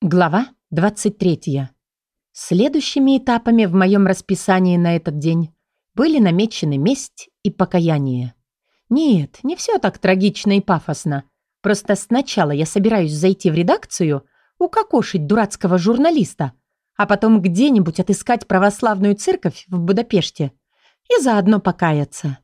Глава 23. Следующими этапами в моем расписании на этот день были намечены месть и покаяние. Нет, не все так трагично и пафосно. Просто сначала я собираюсь зайти в редакцию, укокошить дурацкого журналиста, а потом где-нибудь отыскать православную церковь в Будапеште и заодно покаяться.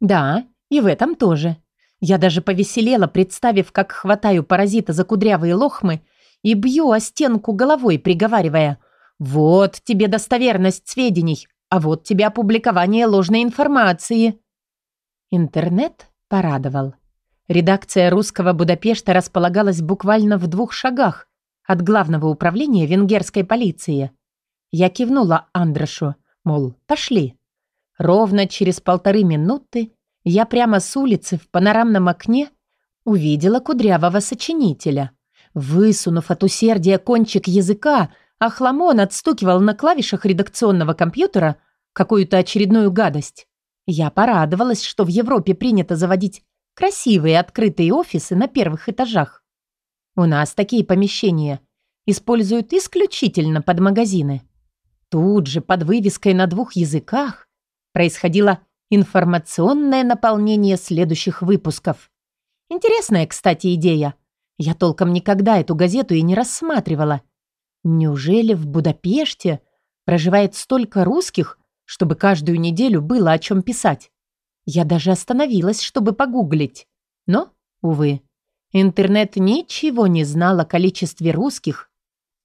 Да, и в этом тоже. Я даже повеселела, представив, как хватаю паразита за кудрявые лохмы и бью о стенку головой, приговаривая «Вот тебе достоверность сведений, а вот тебе опубликование ложной информации». Интернет порадовал. Редакция русского Будапешта располагалась буквально в двух шагах от главного управления венгерской полиции. Я кивнула Андрошу, мол, пошли. Ровно через полторы минуты я прямо с улицы в панорамном окне увидела кудрявого сочинителя. Высунув от усердия кончик языка, Ахламон отстукивал на клавишах редакционного компьютера какую-то очередную гадость. Я порадовалась, что в Европе принято заводить красивые открытые офисы на первых этажах. У нас такие помещения используют исключительно под магазины. Тут же под вывеской на двух языках происходило информационное наполнение следующих выпусков. Интересная, кстати, идея – я толком никогда эту газету и не рассматривала. Неужели в Будапеште проживает столько русских, чтобы каждую неделю было о чем писать? Я даже остановилась, чтобы погуглить. Но, увы, интернет ничего не знал о количестве русских,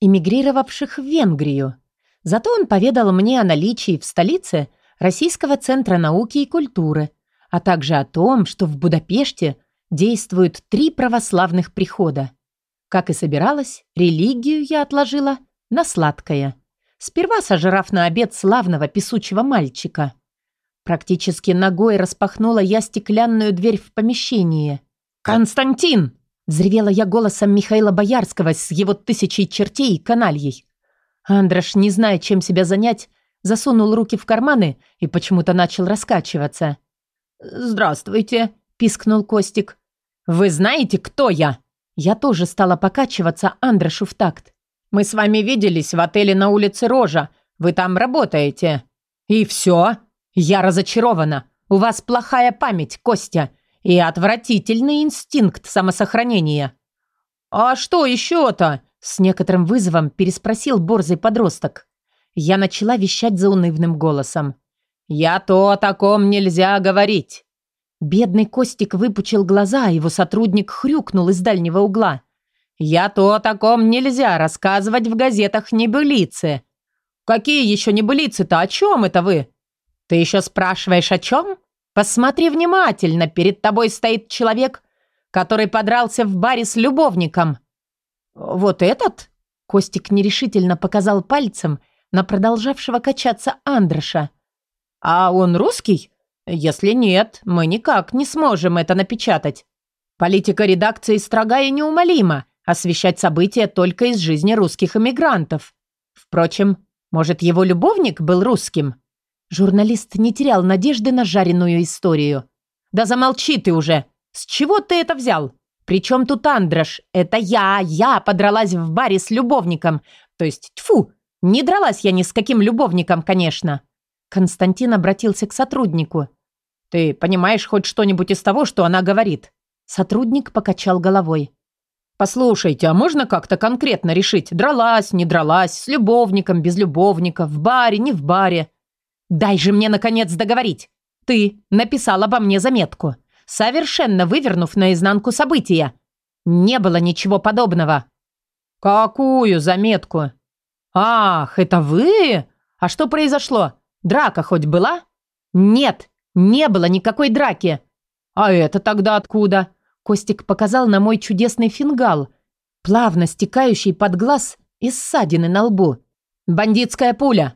эмигрировавших в Венгрию. Зато он поведал мне о наличии в столице Российского центра науки и культуры, а также о том, что в Будапеште – действуют три православных прихода. Как и собиралась, религию я отложила на сладкое. Сперва сожрав на обед славного песучего мальчика. Практически ногой распахнула я стеклянную дверь в помещение. «Константин!» – взревела я голосом Михаила Боярского с его тысячей чертей и канальей. Андрош, не зная, чем себя занять, засунул руки в карманы и почему-то начал раскачиваться. «Здравствуйте», – пискнул Костик. «Вы знаете, кто я?» Я тоже стала покачиваться Андрошу в такт. «Мы с вами виделись в отеле на улице Рожа. Вы там работаете». «И все?» «Я разочарована. У вас плохая память, Костя, и отвратительный инстинкт самосохранения». «А что еще-то?» С некоторым вызовом переспросил борзый подросток. Я начала вещать заунывным голосом. «Я то о таком нельзя говорить. Бедный Костик выпучил глаза, а его сотрудник хрюкнул из дальнего угла. «Я то о таком нельзя рассказывать в газетах небылицы». «Какие еще небылицы-то? О чем это вы?» «Ты еще спрашиваешь, о чем?» «Посмотри внимательно, перед тобой стоит человек, который подрался в баре с любовником». «Вот этот?» Костик нерешительно показал пальцем на продолжавшего качаться Андроша. «А он русский?» Если нет, мы никак не сможем это напечатать. Политика редакции строга и неумолима, освещать события только из жизни русских эмигрантов. Впрочем, может, его любовник был русским? Журналист не терял надежды на жареную историю. «Да замолчи ты уже! С чего ты это взял? Причем тут Андрош? Это я, я подралась в баре с любовником. То есть, тьфу, не дралась я ни с каким любовником, конечно». Константин обратился к сотруднику. «Ты понимаешь хоть что-нибудь из того, что она говорит?» Сотрудник покачал головой. «Послушайте, а можно как-то конкретно решить, дралась, не дралась, с любовником, без любовника, в баре, не в баре?» «Дай же мне, наконец, договорить! Ты написал обо мне заметку, совершенно вывернув наизнанку события. Не было ничего подобного». «Какую заметку?» «Ах, это вы? А что произошло? Драка хоть была?» «Нет, не было никакой драки. А это тогда откуда? Костик показал на мой чудесный фингал, плавно стекающий под глаз из ссадины на лбу. Бандитская пуля.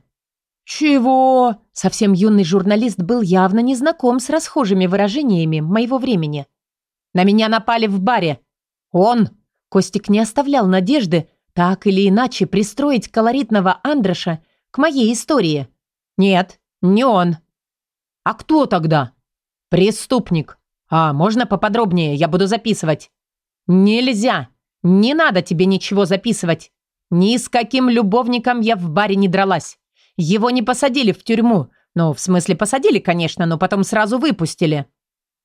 Чего? Совсем юный журналист был явно не знаком с расхожими выражениями моего времени. На меня напали в баре. Он. Костик не оставлял надежды так или иначе пристроить колоритного Андроша к моей истории. Нет, не он. «А кто тогда?» «Преступник. А можно поподробнее? Я буду записывать». «Нельзя. Не надо тебе ничего записывать. Ни с каким любовником я в баре не дралась. Его не посадили в тюрьму. Ну, в смысле, посадили, конечно, но потом сразу выпустили.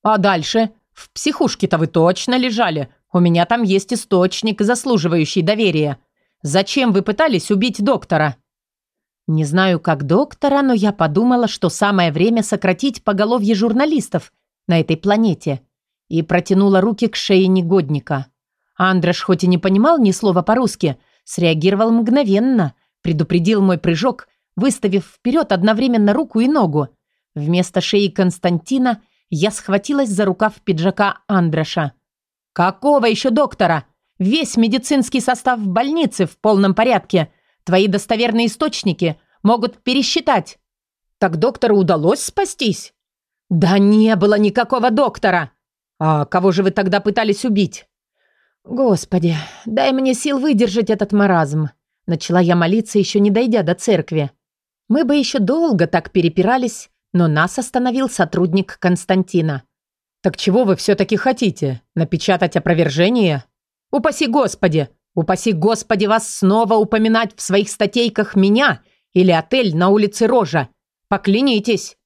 А дальше? В психушке-то вы точно лежали. У меня там есть источник, заслуживающий доверия. Зачем вы пытались убить доктора? Не знаю, как доктора, но я подумала, что самое время сократить поголовье журналистов на этой планете. И протянула руки к шее негодника. Андрош хоть и не понимал ни слова по-русски, среагировал мгновенно, предупредил мой прыжок, выставив вперед одновременно руку и ногу. Вместо шеи Константина я схватилась за рукав пиджака Андроша. «Какого еще доктора? Весь медицинский состав в больнице в полном порядке. Твои достоверные источники могут пересчитать». «Так доктору удалось спастись?» «Да не было никакого доктора!» «А кого же вы тогда пытались убить?» «Господи, дай мне сил выдержать этот маразм!» Начала я молиться, еще не дойдя до церкви. Мы бы еще долго так перепирались, но нас остановил сотрудник Константина. «Так чего вы все-таки хотите? Напечатать опровержение?» «Упаси Господи! Упаси Господи вас снова упоминать в своих статейках меня или отель на улице Рожа! Поклянитесь!»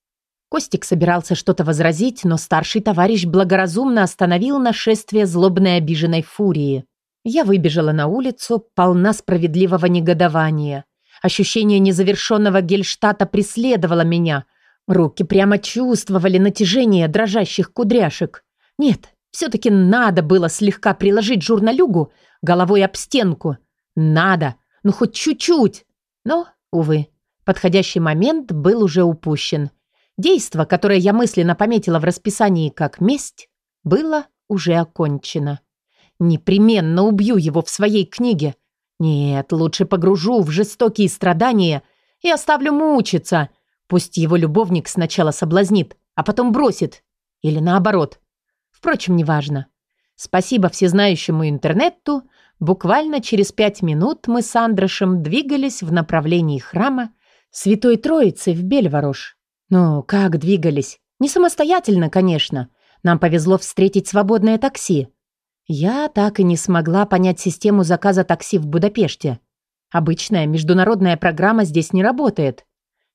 Костик собирался что-то возразить, но старший товарищ благоразумно остановил нашествие злобной обиженной фурии. Я выбежала на улицу, полна справедливого негодования. Ощущение незавершенного гельштата преследовало меня. Руки прямо чувствовали натяжение дрожащих кудряшек. Нет, все-таки надо было слегка приложить журналюгу головой об стенку. Надо, ну хоть чуть-чуть. Но, увы, подходящий момент был уже упущен. Действо, которое я мысленно пометила в расписании как месть, было уже окончено. Непременно убью его в своей книге. Нет, лучше погружу в жестокие страдания и оставлю мучиться. Пусть его любовник сначала соблазнит, а потом бросит. Или наоборот. Впрочем, неважно. Спасибо всезнающему интернету, буквально через пять минут мы с Андрошем двигались в направлении храма Святой Троицы в Бельворош. Ну, как двигались? Не самостоятельно, конечно. Нам повезло встретить свободное такси. Я так и не смогла понять систему заказа такси в Будапеште. Обычная международная программа здесь не работает.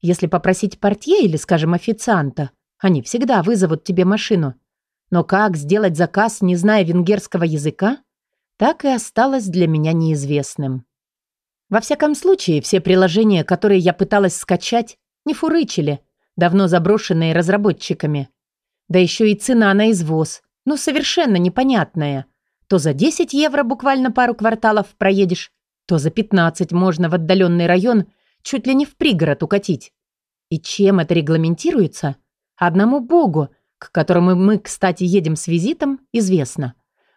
Если попросить портье или, скажем, официанта, они всегда вызовут тебе машину. Но как сделать заказ, не зная венгерского языка, так и осталось для меня неизвестным. Во всяком случае, все приложения, которые я пыталась скачать, не фурычили – давно заброшенные разработчиками. Да еще и цена на извоз, ну совершенно непонятная. То за 10 евро буквально пару кварталов проедешь, то за 15 можно в отдаленный район чуть ли не в пригород укатить. И чем это регламентируется? Одному богу, к которому мы, кстати, едем с визитом, известно.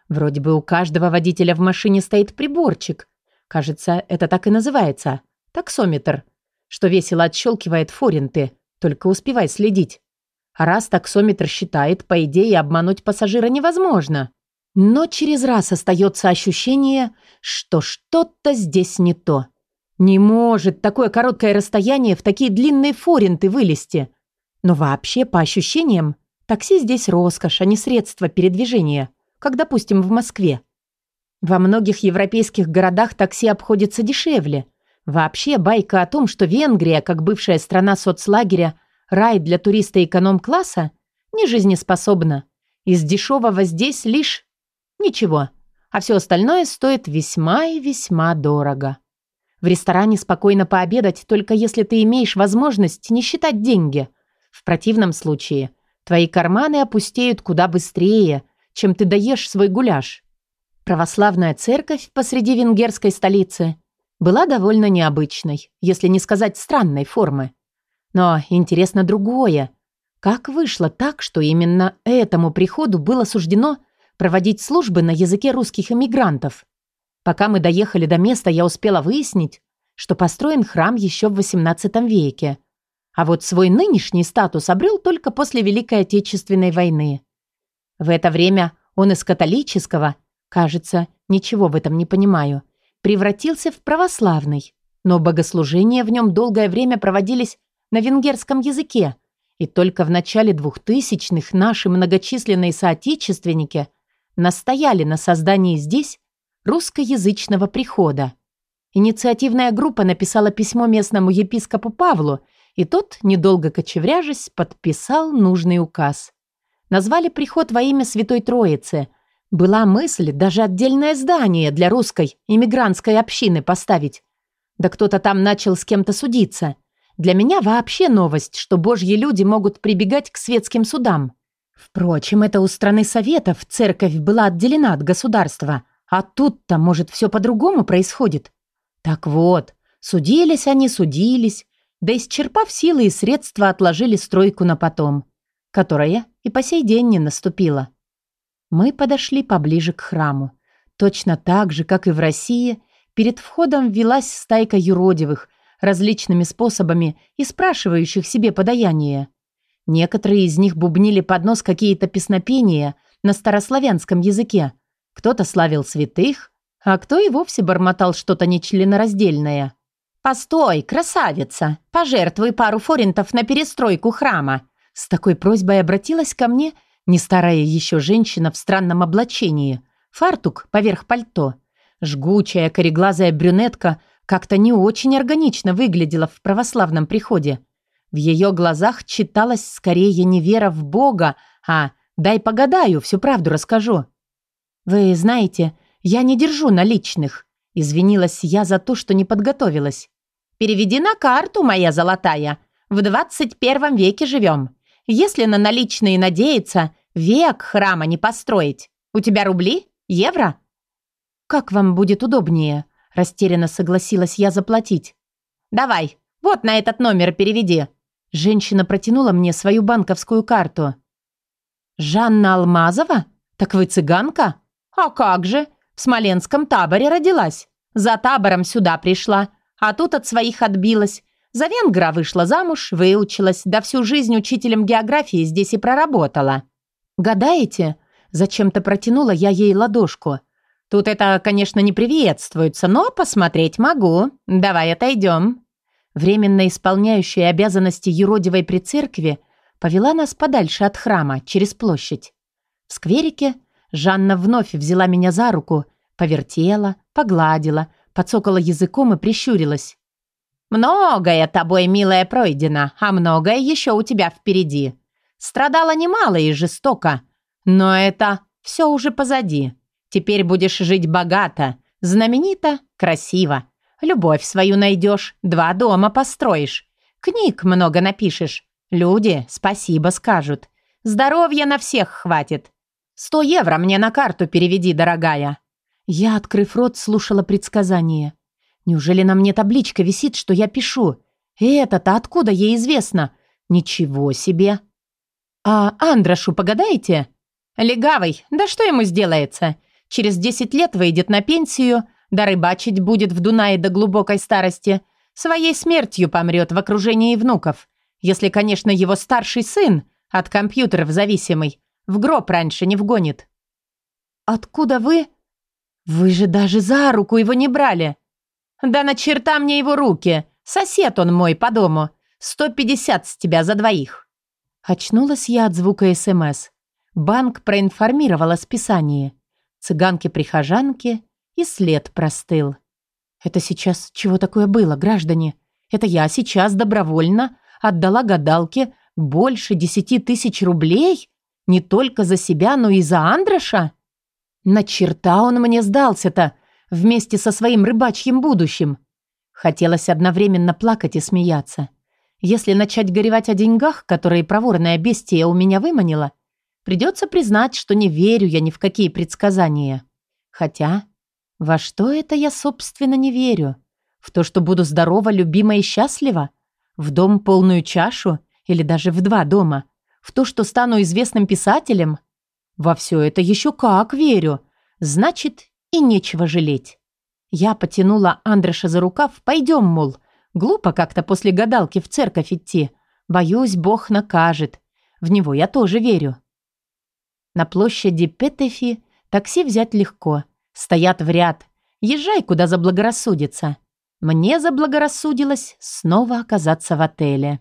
Вроде бы у каждого водителя в машине стоит приборчик. Кажется, это так и называется. Таксометр. Что весело отщелкивает форинты. Только успевай следить. А раз таксометр считает, по идее, обмануть пассажира невозможно. Но через раз остается ощущение, что что-то здесь не то. Не может такое короткое расстояние в такие длинные форинты вылезти. Но вообще, по ощущениям, такси здесь роскошь, а не средство передвижения, как, допустим, в Москве. Во многих европейских городах такси обходится дешевле – Вообще байка о том, что Венгрия, как бывшая страна соцлагеря, рай для туриста эконом-класса, не жизнеспособна. Из дешевого здесь лишь ничего, а все остальное стоит весьма и весьма дорого. В ресторане спокойно пообедать, только если ты имеешь возможность не считать деньги. В противном случае твои карманы опустеют куда быстрее, чем ты доешь свой гуляш. Православная церковь посреди венгерской столицы – была довольно необычной, если не сказать странной формы. Но интересно другое. Как вышло так, что именно этому приходу было суждено проводить службы на языке русских эмигрантов? Пока мы доехали до места, я успела выяснить, что построен храм еще в XVIII веке. А вот свой нынешний статус обрел только после Великой Отечественной войны. В это время он из католического, кажется, ничего в этом не понимаю – превратился в православный, но богослужения в нем долгое время проводились на венгерском языке, и только в начале двухтысячных наши многочисленные соотечественники настояли на создании здесь русскоязычного прихода. Инициативная группа написала письмо местному епископу Павлу, и тот, недолго кочевряжась, подписал нужный указ. Назвали приход во имя Святой Троицы. Была мысль даже отдельное здание для русской иммигрантской общины поставить. Да кто-то там начал с кем-то судиться. Для меня вообще новость, что божьи люди могут прибегать к светским судам. Впрочем, это у страны Советов церковь была отделена от государства, а тут-то, может, все по-другому происходит. Так вот, судились они, судились, да исчерпав силы и средства, отложили стройку на потом, которая и по сей день не наступила. Мы подошли поближе к храму. Точно так же, как и в России, перед входом велась стайка юродивых, различными способами и спрашивающих себе подаяние. Некоторые из них бубнили под нос какие-то песнопения на старославянском языке. Кто-то славил святых, а кто и вовсе бормотал что-то нечленораздельное. «Постой, красавица! Пожертвуй пару форинтов на перестройку храма!» С такой просьбой обратилась ко мне не старая еще женщина в странном облачении. Фартук поверх пальто. Жгучая, кореглазая брюнетка как-то не очень органично выглядела в православном приходе. В ее глазах читалась скорее не вера в Бога, а «дай погадаю, всю правду расскажу». «Вы знаете, «Я не держу наличных», — извинилась я за то, что не подготовилась. «Переведи на карту, моя золотая. В двадцать первом веке живем. Если на наличные надеяться, век храма не построить. У тебя рубли? Евро?» «Как вам будет удобнее?» – растерянно согласилась я заплатить. «Давай, вот на этот номер переведи». Женщина протянула мне свою банковскую карту. «Жанна Алмазова? Так вы цыганка?» «А как же? В Смоленском таборе родилась. За табором сюда пришла. А тут от своих отбилась. За венгра вышла замуж, выучилась, да всю жизнь учителем географии здесь и проработала. «Гадаете?» Зачем-то протянула я ей ладошку. «Тут это, конечно, не приветствуется, но посмотреть могу. Давай отойдем». Временно исполняющая обязанности юродивой при церкви повела нас подальше от храма, через площадь. В скверике Жанна вновь взяла меня за руку, повертела, погладила, подсокала языком и прищурилась. «Многое тобой, милая, пройдено, а многое еще у тебя впереди. Страдала немало и жестоко, но это все уже позади. Теперь будешь жить богато, знаменито, красиво. Любовь свою найдешь, два дома построишь, книг много напишешь. Люди спасибо скажут. Здоровья на всех хватит. «Сто евро мне на карту переведи, дорогая!» Я, открыв рот, слушала предсказание. «Неужели на мне табличка висит, что я пишу? И это-то откуда ей известно? Ничего себе!» «А Андрошу погадаете?» «Легавый, да что ему сделается? Через десять лет выйдет на пенсию, да рыбачить будет в Дунае до глубокой старости. Своей смертью помрет в окружении внуков. Если, конечно, его старший сын, от компьютеров зависимый, в гроб раньше не вгонит». «Откуда вы?» «Вы же даже за руку его не брали». «Да на черта мне его руки. Сосед он мой по дому. Сто пятьдесят с тебя за двоих». Очнулась я от звука СМС. Банк проинформировал о списании. Цыганки-прихожанки и след простыл. Это сейчас чего такое было, граждане? Это я сейчас добровольно отдала гадалке больше десяти тысяч рублей? Не только за себя, но и за Андроша? На черта он мне сдался-то, вместе со своим рыбачьим будущим. Хотелось одновременно плакать и смеяться. Если начать горевать о деньгах, которые проворная бестия у меня выманила, придется признать, что не верю я ни в какие предсказания. Хотя, во что это я, собственно, не верю? В то, что буду здорова, любима и счастлива? В дом полную чашу? Или даже в два дома? В то, что стану известным писателем? Во все это еще как верю. Значит, и нечего жалеть. Я потянула Андреша за рукав. Пойдем, мол. Глупо как-то после гадалки в церковь идти. Боюсь, Бог накажет. В него я тоже верю. На площади Петефи такси взять легко. Стоят в ряд. Езжай, куда заблагорассудится. Мне заблагорассудилось снова оказаться в отеле.